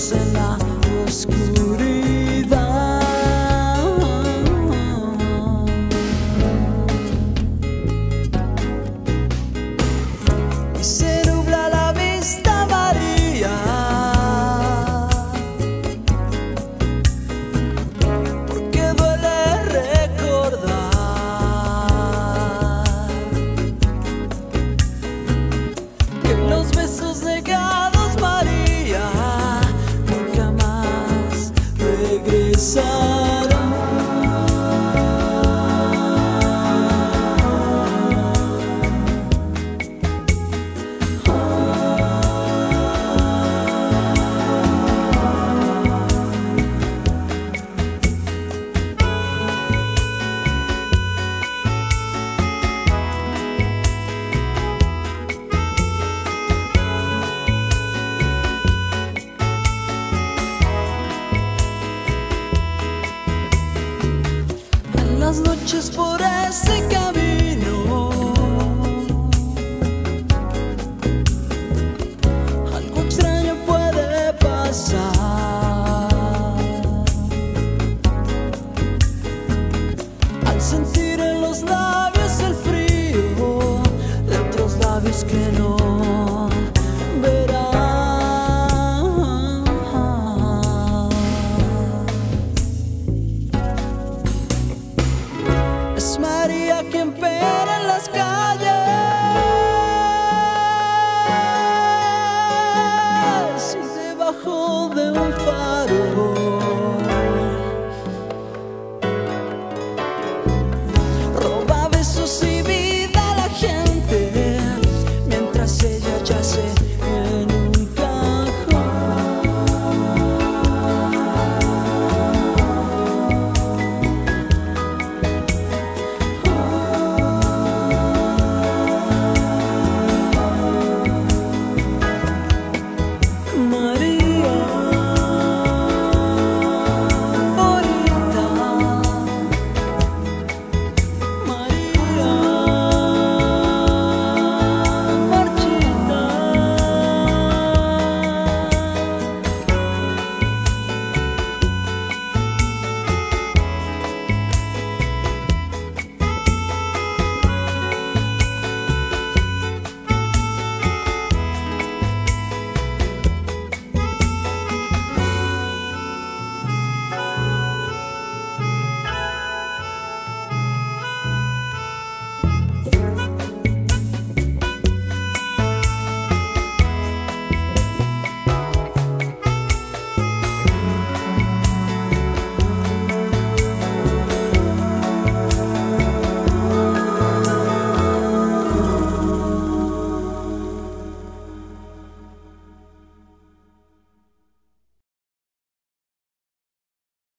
cena oscura. las noches por ese camino. Algo extraño puede pasar. Al sentir Quien pera en las calles.